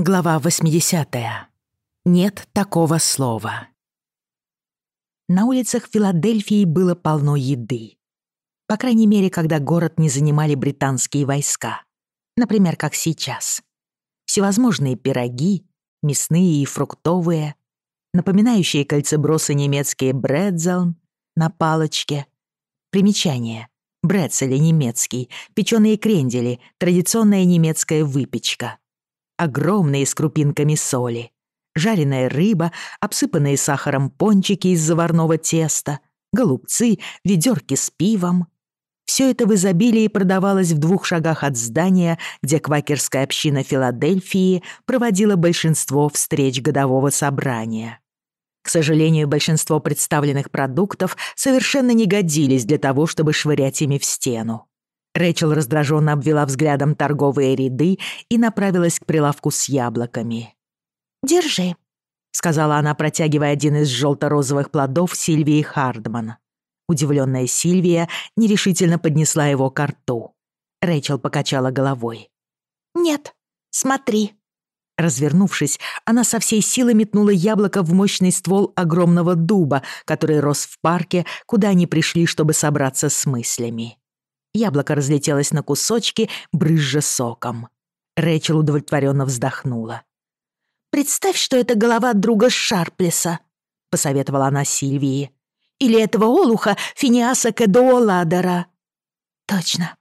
Глава 80. Нет такого слова. На улицах Филадельфии было полно еды. По крайней мере, когда город не занимали британские войска. Например, как сейчас. Всевозможные пироги, мясные и фруктовые, напоминающие кольцебросы немецкие брэдзелн на палочке. Примечание. Брэдзели немецкий, печеные крендели, традиционная немецкая выпечка огромные с крупинками соли, жареная рыба, обсыпанные сахаром пончики из заварного теста, голубцы, ведерки с пивом. Все это в изобилии продавалось в двух шагах от здания, где квакерская община Филадельфии проводила большинство встреч годового собрания. К сожалению, большинство представленных продуктов совершенно не годились для того, чтобы швырять ими в стену. Рэчел раздраженно обвела взглядом торговые ряды и направилась к прилавку с яблоками. «Держи», — сказала она, протягивая один из желто-розовых плодов Сильвии Хардман. Удивленная Сильвия нерешительно поднесла его к рту. Рэйчел покачала головой. «Нет, смотри». Развернувшись, она со всей силы метнула яблоко в мощный ствол огромного дуба, который рос в парке, куда они пришли, чтобы собраться с мыслями. Яблоко разлетелось на кусочки, брызжа соком. Рэйчел удовлетворенно вздохнула. «Представь, что это голова друга Шарплеса», — посоветовала она Сильвии. «Или этого олуха Финиаса Кэдуоладера». «Точно.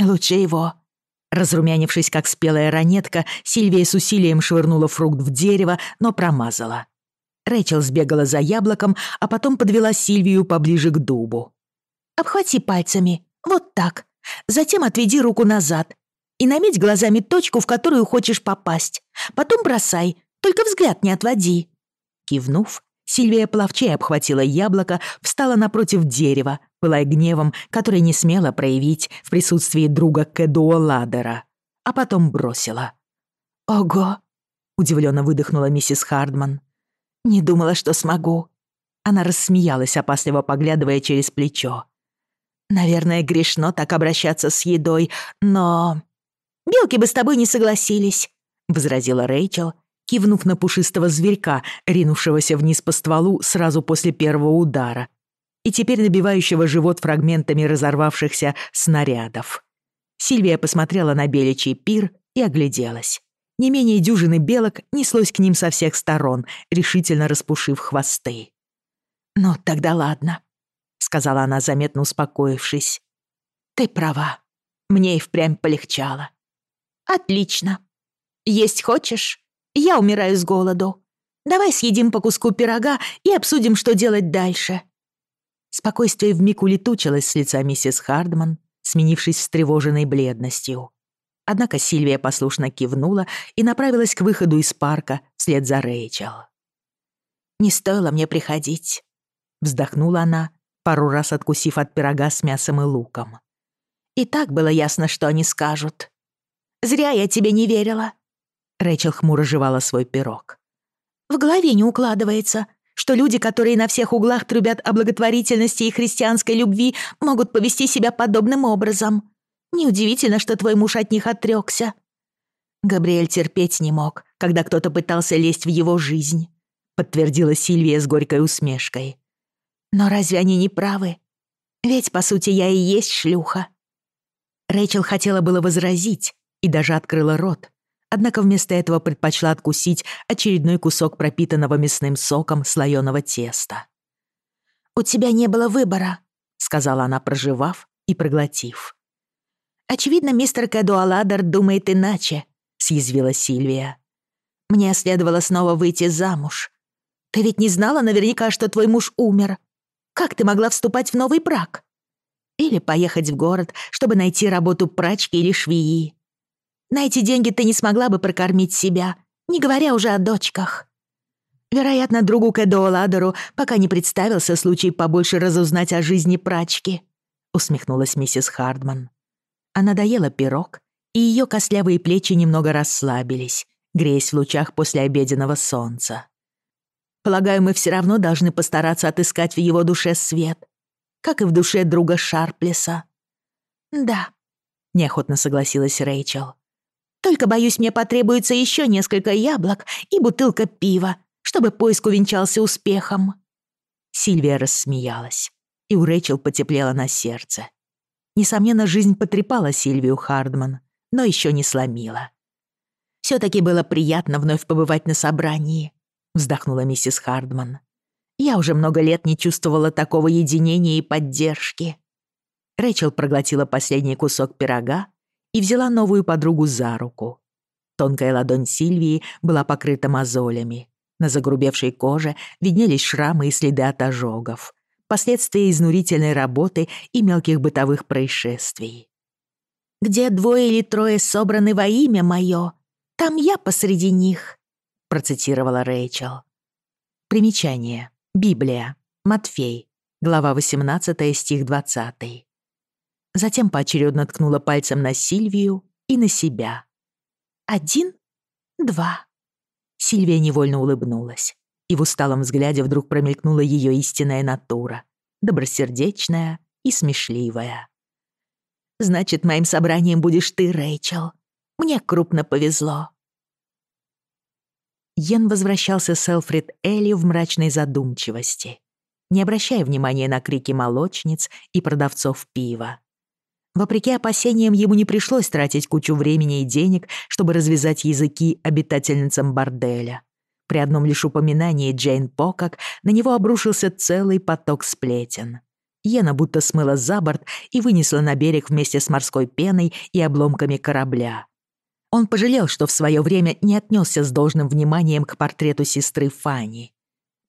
Лучше его». Разрумянившись, как спелая ранетка, Сильвия с усилием швырнула фрукт в дерево, но промазала. Рэйчел сбегала за яблоком, а потом подвела Сильвию поближе к дубу. «Обхвати пальцами Вот так. Затем отведи руку назад и наметь глазами точку, в которую хочешь попасть. Потом бросай, только взгляд не отводи». Кивнув, Сильвия плавчей обхватила яблоко, встала напротив дерева, пылая гневом, который не смела проявить в присутствии друга Кэдуо Ладера, а потом бросила. «Ого!» — удивленно выдохнула миссис Хардман. «Не думала, что смогу». Она рассмеялась, опасливо поглядывая через плечо. Наверное, грешно так обращаться с едой, но...» «Белки бы с тобой не согласились», — возразила Рэйчел, кивнув на пушистого зверька, ринувшегося вниз по стволу сразу после первого удара и теперь набивающего живот фрагментами разорвавшихся снарядов. Сильвия посмотрела на беличий пир и огляделась. Не менее дюжины белок неслось к ним со всех сторон, решительно распушив хвосты. «Ну, тогда ладно», сказала она заметно успокоившись. «Ты права. Мне и впрямь полегчало». «Отлично. Есть хочешь? Я умираю с голоду. Давай съедим по куску пирога и обсудим, что делать дальше». Спокойствие вмиг улетучилось с лица миссис Хардман, сменившись встревоженной бледностью. Однако Сильвия послушно кивнула и направилась к выходу из парка вслед за Рэйчел. «Не стоило мне приходить», — вздохнула она пару раз откусив от пирога с мясом и луком. «И так было ясно, что они скажут. Зря я тебе не верила». Рэйчел хмуро жевала свой пирог. «В голове не укладывается, что люди, которые на всех углах трубят о благотворительности и христианской любви, могут повести себя подобным образом. Неудивительно, что твой муж от них отрёкся». Габриэль терпеть не мог, когда кто-то пытался лезть в его жизнь, подтвердила Сильвия с горькой усмешкой. Но разве они не правы? Ведь, по сути, я и есть шлюха. Рэйчел хотела было возразить и даже открыла рот, однако вместо этого предпочла откусить очередной кусок пропитанного мясным соком слоёного теста. «У тебя не было выбора», — сказала она, проживав и проглотив. «Очевидно, мистер Кэдуаладер думает иначе», — съязвила Сильвия. «Мне следовало снова выйти замуж. Ты ведь не знала наверняка, что твой муж умер, как ты могла вступать в новый брак? Или поехать в город, чтобы найти работу прачки или швеи. На эти деньги ты не смогла бы прокормить себя, не говоря уже о дочках. Вероятно, другу Кэдо Ладеру пока не представился случай побольше разузнать о жизни прачки», — усмехнулась миссис Хардман. Она доела пирог, и ее костлявые плечи немного расслабились, греясь в лучах послеобеденного солнца. Полагаю, мы все равно должны постараться отыскать в его душе свет, как и в душе друга Шарплеса». «Да», — неохотно согласилась Рэйчел. Только, боюсь, мне потребуется еще несколько яблок и бутылка пива, чтобы поиск увенчался успехом». Сильвия рассмеялась, и у Рэйчел потеплело на сердце. Несомненно, жизнь потрепала Сильвию Хардман, но еще не сломила. «Всё-таки было приятно вновь побывать на собрании», — вздохнула миссис Хардман. «Я уже много лет не чувствовала такого единения и поддержки». Рэйчел проглотила последний кусок пирога и взяла новую подругу за руку. Тонкая ладонь Сильвии была покрыта мозолями. На загрубевшей коже виднелись шрамы и следы от ожогов, последствия изнурительной работы и мелких бытовых происшествий. «Где двое или трое собраны во имя мое, там я посреди них», процитировала Рэйчел. Примечание. Библия. Матфей. Глава 18, стих 20. Затем поочередно ткнула пальцем на Сильвию и на себя. «Один? Два?» Сильвия невольно улыбнулась, и в усталом взгляде вдруг промелькнула ее истинная натура, добросердечная и смешливая. «Значит, моим собранием будешь ты, Рэйчел. Мне крупно повезло», Йен возвращался с Элфрид Элли в мрачной задумчивости, не обращая внимания на крики молочниц и продавцов пива. Вопреки опасениям, ему не пришлось тратить кучу времени и денег, чтобы развязать языки обитательницам борделя. При одном лишь упоминании Джейн Покок на него обрушился целый поток сплетен. Йена будто смыла за борт и вынесла на берег вместе с морской пеной и обломками корабля. Он пожалел, что в свое время не отнесся с должным вниманием к портрету сестры Фанни.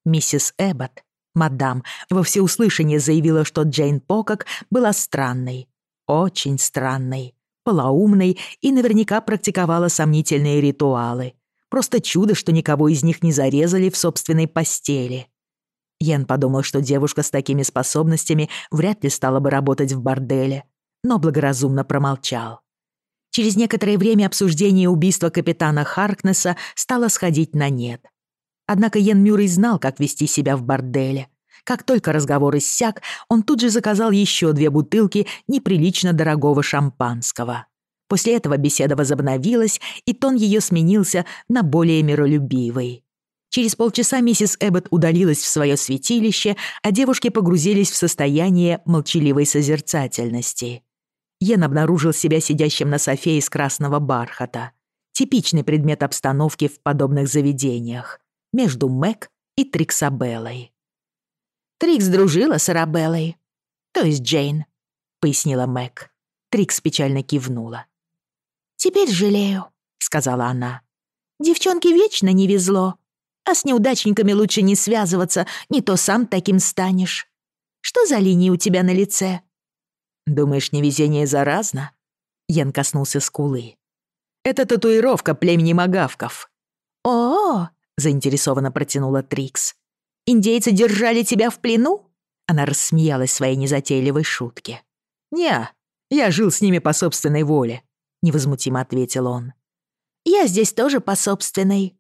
Миссис Эбботт, мадам, во всеуслышание заявила, что Джейн Покок была странной, очень странной, полоумной и наверняка практиковала сомнительные ритуалы. Просто чудо, что никого из них не зарезали в собственной постели. Йен подумал, что девушка с такими способностями вряд ли стала бы работать в борделе, но благоразумно промолчал. Через некоторое время обсуждение убийства капитана Харкнесса стало сходить на нет. Однако Йен Мюррей знал, как вести себя в борделе. Как только разговор иссяк, он тут же заказал еще две бутылки неприлично дорогого шампанского. После этого беседа возобновилась, и тон ее сменился на более миролюбивый. Через полчаса миссис Эббот удалилась в свое святилище, а девушки погрузились в состояние молчаливой созерцательности. Йен обнаружил себя сидящим на софе из красного бархата. Типичный предмет обстановки в подобных заведениях. Между Мэг и Триксабеллой. Трикс дружила с Арабеллой. То есть Джейн», — пояснила Мэг. Трикс печально кивнула. «Теперь жалею», — сказала она. «Девчонке вечно не везло. А с неудачниками лучше не связываться, не то сам таким станешь. Что за линии у тебя на лице?» «Думаешь, невезение заразно?» Ян коснулся скулы. «Это татуировка племени Магавков». «О-о!» — заинтересованно протянула Трикс. Индейцы держали тебя в плену?» Она рассмеялась своей незатейливой шутке. «Не, я жил с ними по собственной воле», — невозмутимо ответил он. «Я здесь тоже по собственной».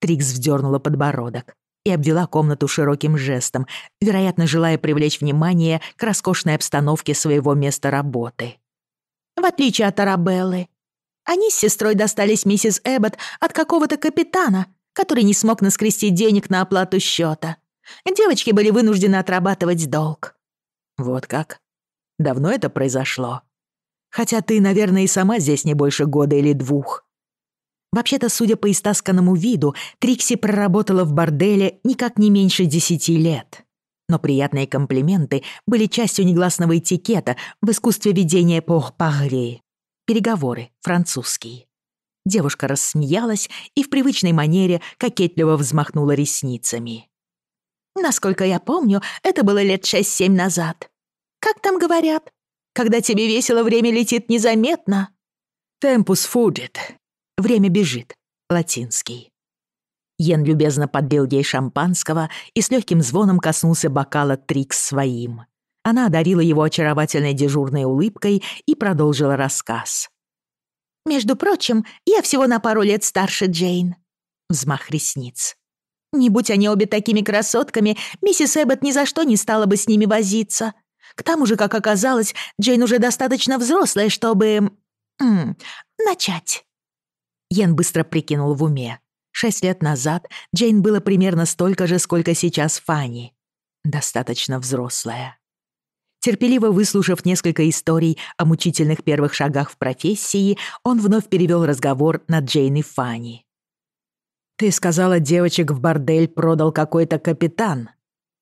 Трикс вздернула подбородок и обвела комнату широким жестом, вероятно, желая привлечь внимание к роскошной обстановке своего места работы. «В отличие от Арабеллы, они с сестрой достались миссис Эбботт от какого-то капитана, который не смог наскрести денег на оплату счёта. Девочки были вынуждены отрабатывать долг». «Вот как? Давно это произошло? Хотя ты, наверное, и сама здесь не больше года или двух». Вообще-то, судя по истасканному виду, Трикси проработала в борделе никак не меньше десяти лет. Но приятные комплименты были частью негласного этикета в искусстве ведения по пари. Переговоры, французский. Девушка рассмеялась и в привычной манере кокетливо взмахнула ресницами. «Насколько я помню, это было лет шесть-семь назад. Как там говорят? Когда тебе весело, время летит незаметно». «Темпус фудит», Время бежит. Латинский. Йен любезно подбил ей шампанского и с легким звоном коснулся бокала Трикс своим. Она одарила его очаровательной дежурной улыбкой и продолжила рассказ. «Между прочим, я всего на пару лет старше Джейн». Взмах ресниц. Не будь они обе такими красотками, миссис Эббот ни за что не стала бы с ними возиться. К тому же, как оказалось, Джейн уже достаточно взрослая, чтобы... М -м, начать. Йен быстро прикинул в уме. Шесть лет назад Джейн было примерно столько же, сколько сейчас Фанни. Достаточно взрослая. Терпеливо выслушав несколько историй о мучительных первых шагах в профессии, он вновь перевел разговор на Джейн и Фанни. «Ты сказала, девочек в бордель продал какой-то капитан.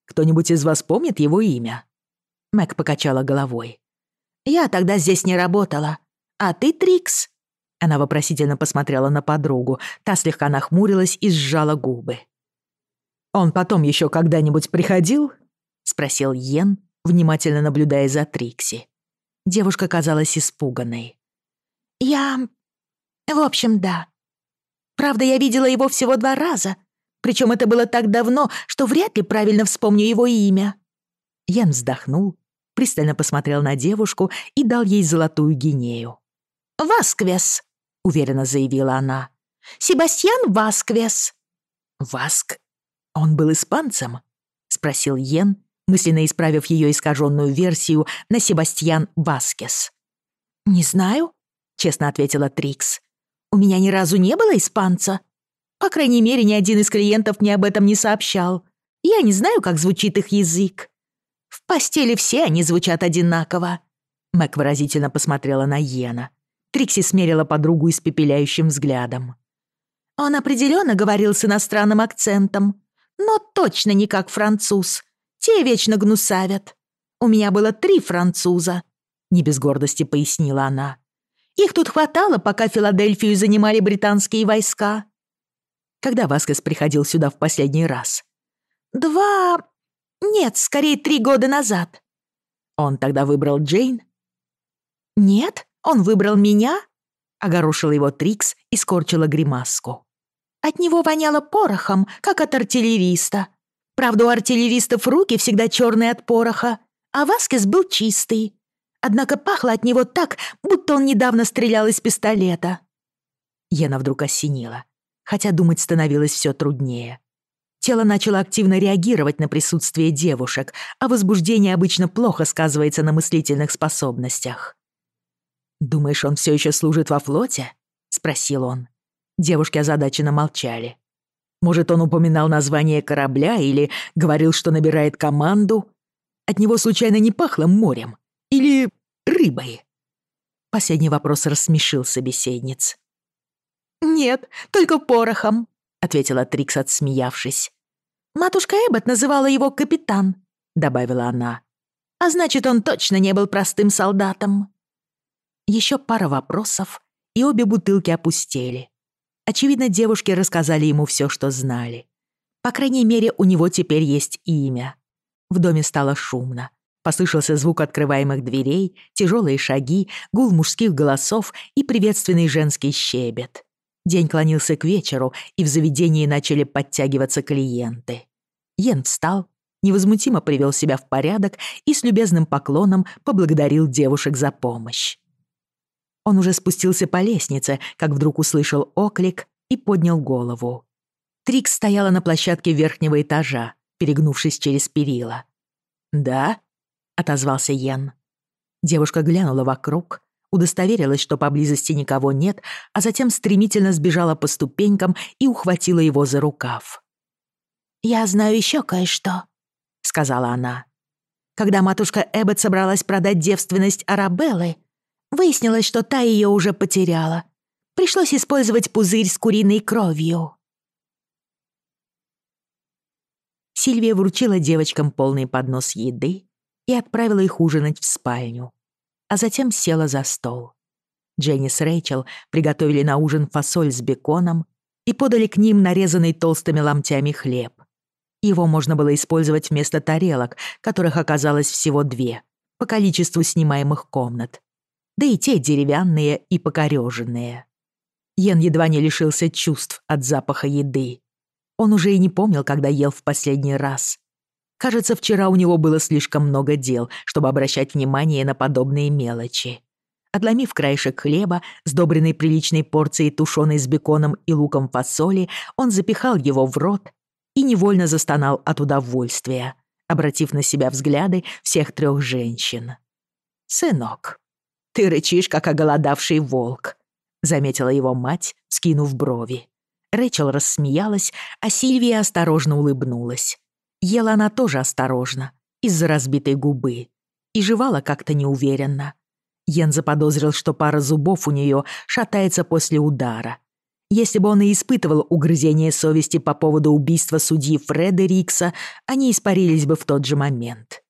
Кто-нибудь из вас помнит его имя?» Мэг покачала головой. «Я тогда здесь не работала. А ты, Трикс?» Она вопросительно посмотрела на подругу. Та слегка нахмурилась и сжала губы. «Он потом еще когда-нибудь приходил?» — спросил Йен, внимательно наблюдая за Трикси. Девушка казалась испуганной. «Я... в общем, да. Правда, я видела его всего два раза. Причем это было так давно, что вряд ли правильно вспомню его имя». Йен вздохнул, пристально посмотрел на девушку и дал ей золотую гинею. «Васквес!» уверенно заявила она. «Себастьян Васквес». «Васк? Он был испанцем?» — спросил Йен, мысленно исправив ее искаженную версию на Себастьян Васкес. «Не знаю», — честно ответила Трикс. «У меня ни разу не было испанца. По крайней мере, ни один из клиентов мне об этом не сообщал. Я не знаю, как Трикси смерила подругу испепеляющим взглядом. «Он определенно говорил с иностранным акцентом, но точно не как француз. Те вечно гнусавят. У меня было три француза», — не без гордости пояснила она. «Их тут хватало, пока Филадельфию занимали британские войска». «Когда Васкес приходил сюда в последний раз?» «Два... Нет, скорее три года назад». «Он тогда выбрал Джейн?» «Нет», он выбрал меня?» — огорошила его Трикс и скорчила гримаску. «От него воняло порохом, как от артиллериста. Правда, у артиллеристов руки всегда черные от пороха, а Васкес был чистый. Однако пахло от него так, будто он недавно стрелял из пистолета. Ена вдруг осенила, хотя думать становилось все труднее. Тело начало активно реагировать на присутствие девушек, а возбуждение обычно плохо сказывается на мыслительных способностях. «Думаешь, он все еще служит во флоте?» — спросил он. Девушки озадаченно молчали. Может, он упоминал название корабля или говорил, что набирает команду? От него случайно не пахло морем? Или рыбой? Последний вопрос рассмешил собеседниц. «Нет, только порохом», — ответила Трикс, отсмеявшись. «Матушка Эббот называла его капитан», — добавила она. «А значит, он точно не был простым солдатом». Еще пара вопросов, и обе бутылки опустели. Очевидно, девушки рассказали ему все, что знали. По крайней мере, у него теперь есть имя. В доме стало шумно. Послышался звук открываемых дверей, тяжелые шаги, гул мужских голосов и приветственный женский щебет. День клонился к вечеру, и в заведении начали подтягиваться клиенты. Йен встал, невозмутимо привел себя в порядок и с любезным поклоном поблагодарил девушек за помощь. Он уже спустился по лестнице, как вдруг услышал оклик и поднял голову. Трикс стояла на площадке верхнего этажа, перегнувшись через перила. «Да?» — отозвался Йен. Девушка глянула вокруг, удостоверилась, что поблизости никого нет, а затем стремительно сбежала по ступенькам и ухватила его за рукав. «Я знаю еще кое-что», — сказала она. «Когда матушка Эббот собралась продать девственность Арабеллы, Выяснилось, что та ее уже потеряла. Пришлось использовать пузырь с куриной кровью. Сильвия вручила девочкам полный поднос еды и отправила их ужинать в спальню, а затем села за стол. Дженни с Рэйчел приготовили на ужин фасоль с беконом и подали к ним нарезанный толстыми ломтями хлеб. Его можно было использовать вместо тарелок, которых оказалось всего две, по количеству снимаемых комнат да и те деревянные и покореженные. Йен едва не лишился чувств от запаха еды. Он уже и не помнил, когда ел в последний раз. Кажется, вчера у него было слишком много дел, чтобы обращать внимание на подобные мелочи. Отломив краешек хлеба, сдобренный приличной порцией тушеной с беконом и луком фасоли, он запихал его в рот и невольно застонал от удовольствия, обратив на себя взгляды всех трех женщин. «Сынок», «Ты рычишь, как оголодавший волк», — заметила его мать, скинув брови. Рэчел рассмеялась, а Сильвия осторожно улыбнулась. Ела она тоже осторожно, из-за разбитой губы. И жевала как-то неуверенно. Йен заподозрил, что пара зубов у нее шатается после удара. Если бы он и испытывал угрызение совести по поводу убийства судьи Фреда Рикса, они испарились бы в тот же момент.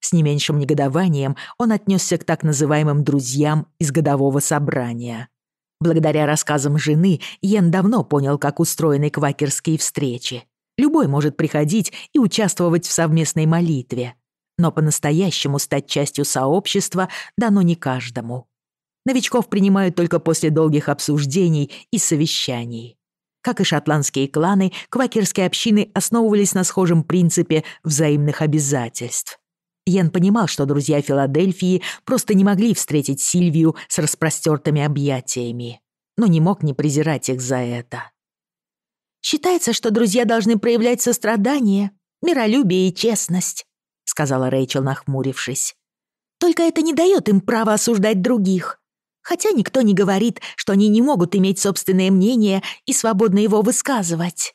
С не меньшим негодованием он отнесся к так называемым «друзьям» из годового собрания. Благодаря рассказам жены Йен давно понял, как устроены квакерские встречи. Любой может приходить и участвовать в совместной молитве. Но по-настоящему стать частью сообщества дано не каждому. Новичков принимают только после долгих обсуждений и совещаний. Как и шотландские кланы, квакерские общины основывались на схожем принципе взаимных обязательств. Йен понимал, что друзья Филадельфии просто не могли встретить Сильвию с распростертыми объятиями, но не мог не презирать их за это. «Считается, что друзья должны проявлять сострадание, миролюбие и честность», сказала Рэйчел, нахмурившись. «Только это не дает им права осуждать других. Хотя никто не говорит, что они не могут иметь собственное мнение и свободно его высказывать».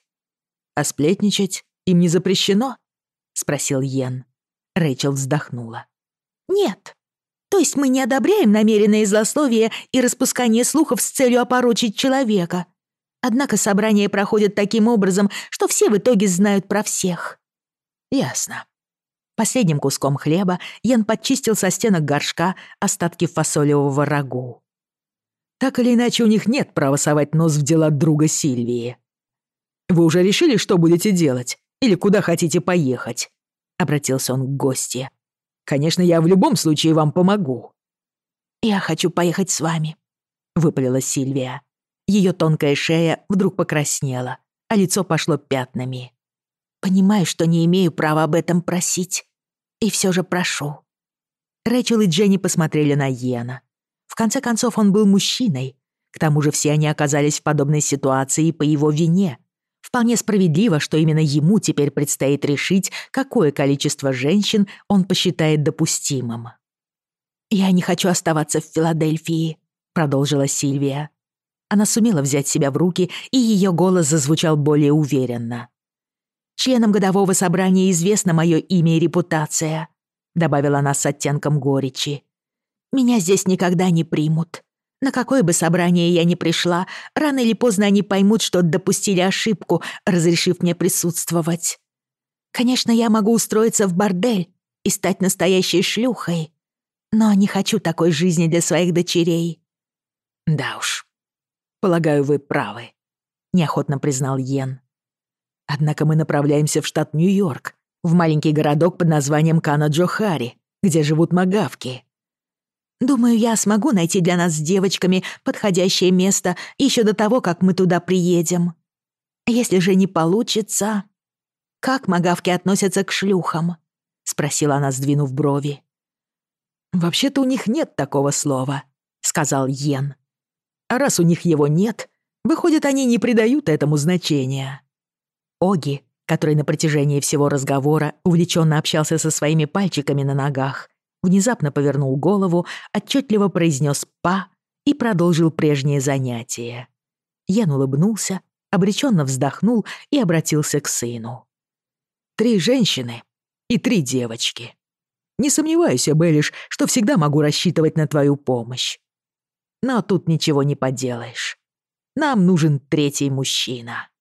«А сплетничать им не запрещено?» — спросил Йен. Рэйчелс вздохнула. «Нет. То есть мы не одобряем намеренные злословия и распускание слухов с целью опорочить человека. Однако собрания проходят таким образом, что все в итоге знают про всех». «Ясно». Последним куском хлеба Ян подчистил со стенок горшка остатки фасолевого рагу. «Так или иначе, у них нет права совать нос в дела друга Сильвии. Вы уже решили, что будете делать? Или куда хотите поехать?» обратился он к гостье. «Конечно, я в любом случае вам помогу». «Я хочу поехать с вами», — выпалила Сильвия. Ее тонкая шея вдруг покраснела, а лицо пошло пятнами. «Понимаю, что не имею права об этом просить. И все же прошу». Рэчел и Дженни посмотрели на Йена. В конце концов, он был мужчиной. К тому же все они оказались в подобной ситуации по его вине. Вполне справедливо, что именно ему теперь предстоит решить, какое количество женщин он посчитает допустимым. «Я не хочу оставаться в Филадельфии», — продолжила Сильвия. Она сумела взять себя в руки, и ее голос зазвучал более уверенно. «Членам годового собрания известно мое имя и репутация», — добавила она с оттенком горечи. «Меня здесь никогда не примут. На какое бы собрание я ни пришла, рано или поздно они поймут, что допустили ошибку, разрешив мне присутствовать. Конечно, я могу устроиться в бордель и стать настоящей шлюхой, но не хочу такой жизни для своих дочерей». «Да уж, полагаю, вы правы», — неохотно признал Йен. Однако мы направляемся в штат Нью-Йорк, в маленький городок под названием Канаджохари, где живут магавки. Думаю, я смогу найти для нас с девочками подходящее место еще до того, как мы туда приедем. Если же не получится... Как магавки относятся к шлюхам? Спросила она, сдвинув брови. «Вообще-то у них нет такого слова», — сказал Йен. «А раз у них его нет, выходит, они не придают этому значения». Оги, который на протяжении всего разговора внезапно повернул голову, отчетливо произнес «па» и продолжил прежнее занятие. Ян улыбнулся, обреченно вздохнул и обратился к сыну. «Три женщины и три девочки. Не сомневаюсь, Белиш, что всегда могу рассчитывать на твою помощь. Но тут ничего не поделаешь. Нам нужен третий мужчина».